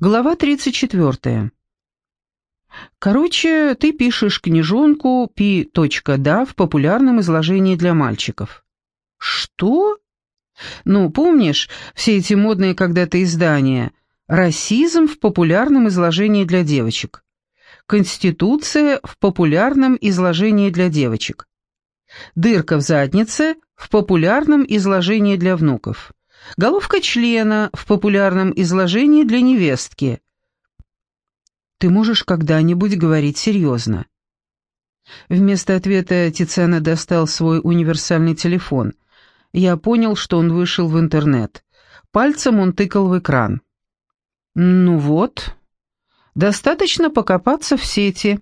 Глава 34. Короче, ты пишешь книжонку Пи.да в популярном изложении для мальчиков. Что? Ну, помнишь, все эти модные когда-то издания «Расизм в популярном изложении для девочек», «Конституция в популярном изложении для девочек», «Дырка в заднице в популярном изложении для внуков». Головка члена в популярном изложении для невестки. Ты можешь когда-нибудь говорить серьезно? Вместо ответа Тициана достал свой универсальный телефон. Я понял, что он вышел в интернет. Пальцем он тыкал в экран. «Ну вот, достаточно покопаться в сети.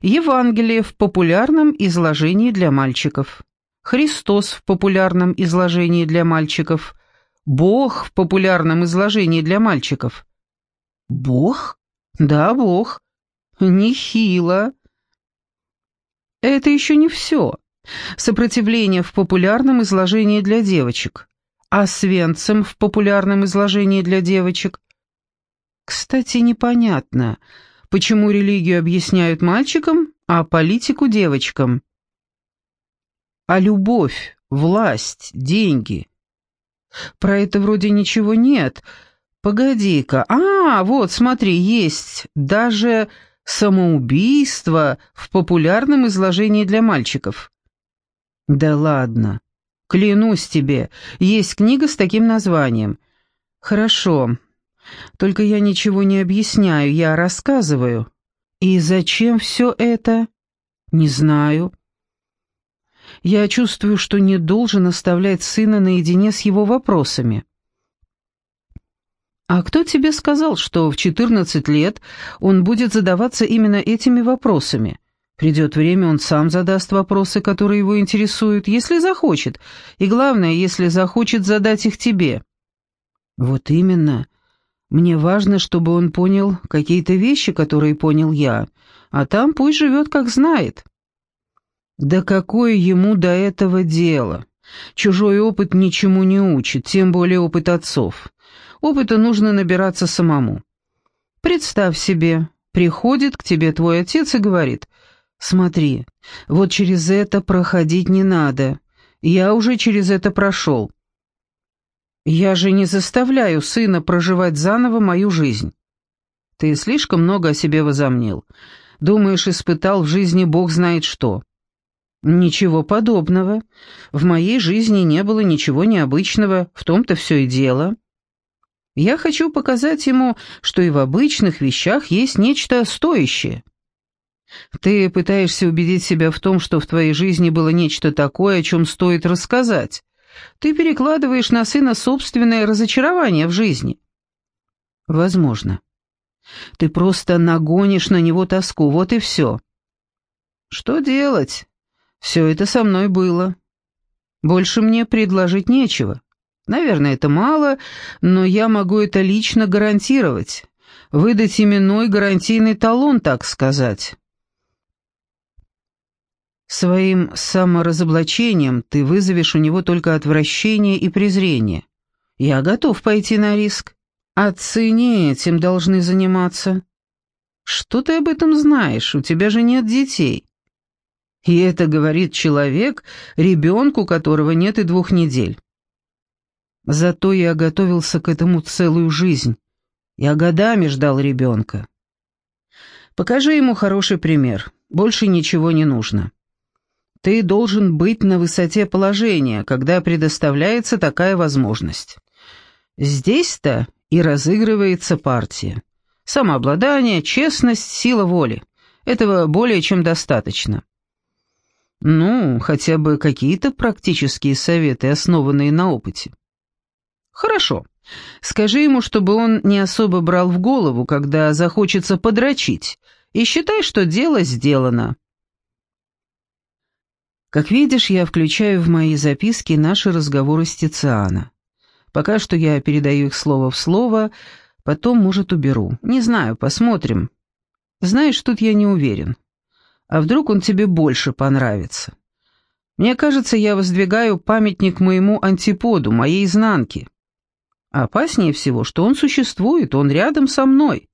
Евангелие в популярном изложении для мальчиков. Христос в популярном изложении для мальчиков. Бог в популярном изложении для мальчиков. Бог? Да, Бог. Нехило. Это еще не все. Сопротивление в популярном изложении для девочек. А свенцем в популярном изложении для девочек. Кстати, непонятно, почему религию объясняют мальчикам, а политику девочкам. А любовь, власть, деньги про это вроде ничего нет. Погоди-ка. А, вот, смотри, есть даже самоубийство в популярном изложении для мальчиков. Да ладно. Клянусь тебе, есть книга с таким названием. Хорошо. Только я ничего не объясняю, я рассказываю. И зачем все это? Не знаю. Я чувствую, что не должен оставлять сына наедине с его вопросами. «А кто тебе сказал, что в 14 лет он будет задаваться именно этими вопросами? Придет время, он сам задаст вопросы, которые его интересуют, если захочет, и главное, если захочет задать их тебе». «Вот именно. Мне важно, чтобы он понял какие-то вещи, которые понял я, а там пусть живет, как знает». Да какое ему до этого дело? Чужой опыт ничему не учит, тем более опыт отцов. Опыта нужно набираться самому. Представь себе, приходит к тебе твой отец и говорит, «Смотри, вот через это проходить не надо. Я уже через это прошел. Я же не заставляю сына проживать заново мою жизнь. Ты слишком много о себе возомнил. Думаешь, испытал в жизни бог знает что. «Ничего подобного. В моей жизни не было ничего необычного, в том-то все и дело. Я хочу показать ему, что и в обычных вещах есть нечто стоящее. Ты пытаешься убедить себя в том, что в твоей жизни было нечто такое, о чем стоит рассказать. Ты перекладываешь на сына собственное разочарование в жизни. Возможно. Ты просто нагонишь на него тоску, вот и все. Что делать? Все это со мной было. Больше мне предложить нечего. Наверное, это мало, но я могу это лично гарантировать. Выдать именной гарантийный талон, так сказать. Своим саморазоблачением ты вызовешь у него только отвращение и презрение. Я готов пойти на риск. Отцы не этим должны заниматься. Что ты об этом знаешь? У тебя же нет детей. И это говорит человек, ребенку которого нет и двух недель. Зато я готовился к этому целую жизнь. Я годами ждал ребенка. Покажи ему хороший пример. Больше ничего не нужно. Ты должен быть на высоте положения, когда предоставляется такая возможность. Здесь-то и разыгрывается партия. Самообладание, честность, сила воли. Этого более чем достаточно. Ну, хотя бы какие-то практические советы, основанные на опыте. Хорошо. Скажи ему, чтобы он не особо брал в голову, когда захочется подрочить, и считай, что дело сделано. Как видишь, я включаю в мои записки наши разговоры с Тициана. Пока что я передаю их слово в слово, потом, может, уберу. Не знаю, посмотрим. Знаешь, тут я не уверен. А вдруг он тебе больше понравится? Мне кажется, я воздвигаю памятник моему антиподу, моей изнанке. Опаснее всего, что он существует, он рядом со мной.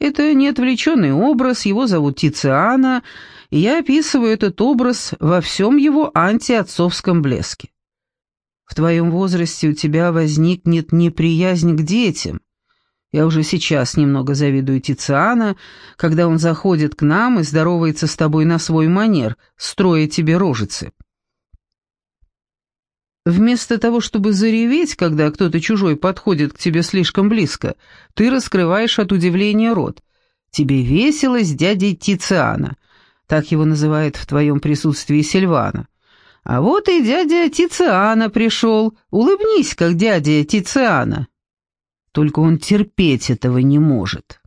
Это не отвлеченный образ, его зовут Тициана, и я описываю этот образ во всем его антиотцовском блеске. В твоем возрасте у тебя возникнет неприязнь к детям. Я уже сейчас немного завидую Тициана, когда он заходит к нам и здоровается с тобой на свой манер, строя тебе рожицы. Вместо того, чтобы зареветь, когда кто-то чужой подходит к тебе слишком близко, ты раскрываешь от удивления рот. Тебе весело с дядей Тициана. Так его называет в твоем присутствии Сильвана. А вот и дядя Тициана пришел. Улыбнись, как дядя Тициана. Только он терпеть этого не может.